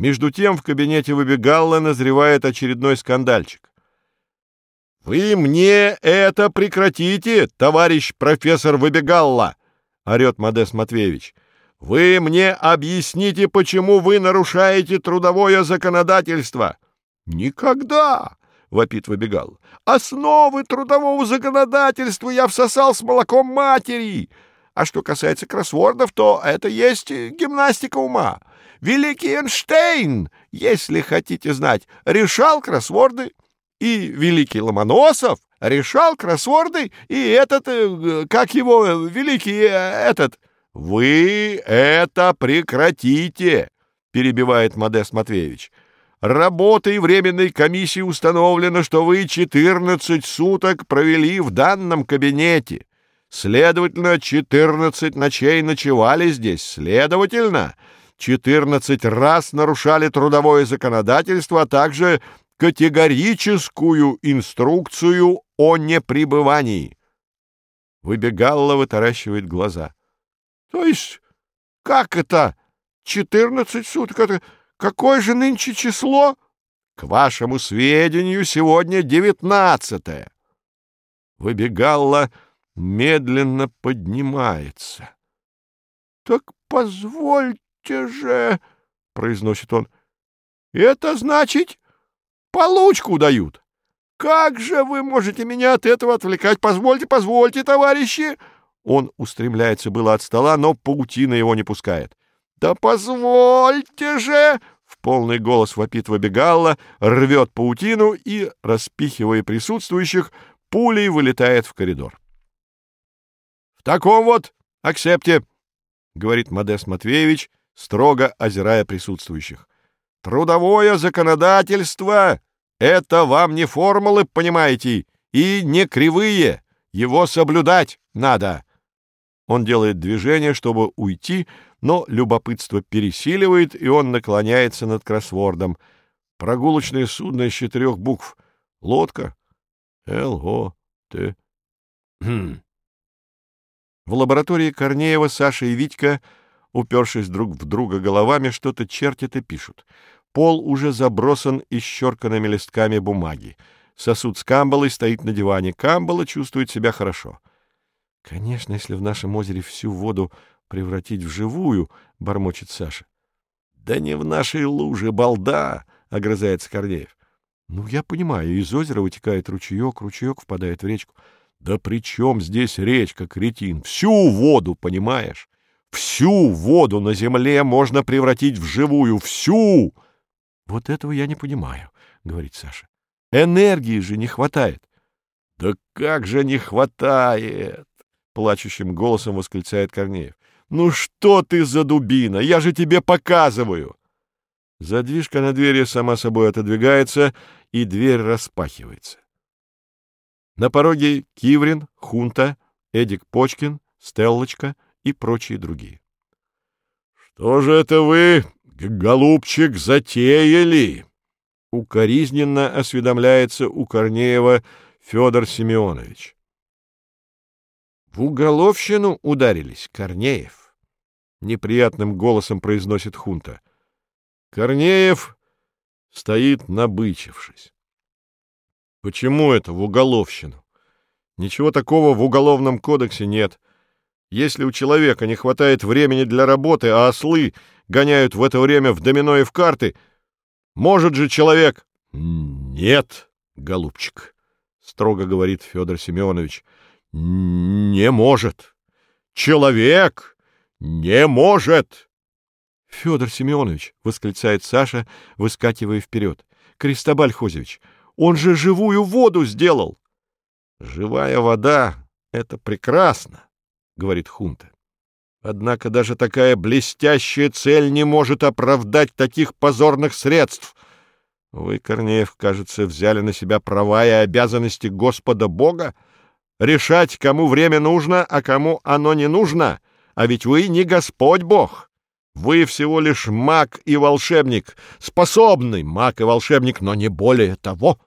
Между тем в кабинете Выбегалла назревает очередной скандальчик. «Вы мне это прекратите, товарищ профессор Выбегалла!» — орет Модес Матвеевич. «Вы мне объясните, почему вы нарушаете трудовое законодательство!» «Никогда!» — вопит Выбегал. «Основы трудового законодательства я всосал с молоком матери!» А что касается кроссвордов, то это есть гимнастика ума. Великий Эйнштейн, если хотите знать, решал кроссворды, и великий Ломоносов решал кроссворды, и этот, э, как его, великий э, этот... — Вы это прекратите, — перебивает Модест Матвеевич. Работой Временной комиссии установлено, что вы 14 суток провели в данном кабинете. Следовательно, 14 ночей ночевали здесь. Следовательно, 14 раз нарушали трудовое законодательство, а также категорическую инструкцию о непребывании. Выбегалла вытаращивает глаза. — То есть, как это? Четырнадцать суток? Это какое же нынче число? — К вашему сведению, сегодня девятнадцатое. Выбегалла медленно поднимается. — Так позвольте же, — произносит он, — это значит, получку дают. Как же вы можете меня от этого отвлекать? Позвольте, позвольте, товарищи! Он устремляется было от стола, но паутина его не пускает. «Да позвольте же!» — в полный голос вопит Вабигалла, рвет паутину и, распихивая присутствующих, пулей вылетает в коридор. «В таком вот акцепте!» — говорит Модест Матвеевич, строго озирая присутствующих. «Трудовое законодательство — это вам не формулы, понимаете, и не кривые. Его соблюдать надо. Он делает движение, чтобы уйти, но любопытство пересиливает, и он наклоняется над кроссвордом. Прогулочное судно из четырех букв. Лодка. Л-О-Т. Хм. В лаборатории Корнеева Саша и Витька, упершись друг в друга головами, что-то чертят и пишут. Пол уже забросан исчерканными листками бумаги. Сосуд с камбалой стоит на диване. Камбала чувствует себя хорошо. — Конечно, если в нашем озере всю воду превратить в живую, — бормочет Саша. — Да не в нашей луже, балда! — огрызается Корнеев. — Ну, я понимаю, из озера вытекает ручеек, ручеек впадает в речку. Да при чем здесь речка, кретин? Всю воду, понимаешь? Всю воду на земле можно превратить в живую, всю! — Вот этого я не понимаю, — говорит Саша. — Энергии же не хватает. — Да как же не хватает! — плачущим голосом восклицает Корнеев. «Ну что ты за дубина? Я же тебе показываю!» Задвижка на двери сама собой отодвигается, и дверь распахивается. На пороге Киврин, Хунта, Эдик Почкин, Стеллочка и прочие другие. — Что же это вы, голубчик, затеяли? — укоризненно осведомляется у Корнеева Федор Семенович. В уголовщину ударились, Корнеев. Неприятным голосом произносит хунта. Корнеев стоит набычившись. Почему это в уголовщину? Ничего такого в уголовном кодексе нет. Если у человека не хватает времени для работы, а ослы гоняют в это время в домино и в карты, может же человек... — Нет, голубчик, — строго говорит Федор Семенович, — не может. Человек не может. Федор Семенович, восклицает Саша, выскакивая вперед. Кристобаль Хозевич, он же живую воду сделал. Живая вода — это прекрасно, говорит Хунта. Однако даже такая блестящая цель не может оправдать таких позорных средств. Вы, Корнеев, кажется, взяли на себя права и обязанности Господа Бога, решать, кому время нужно, а кому оно не нужно. А ведь вы не Господь Бог. Вы всего лишь маг и волшебник, способный маг и волшебник, но не более того.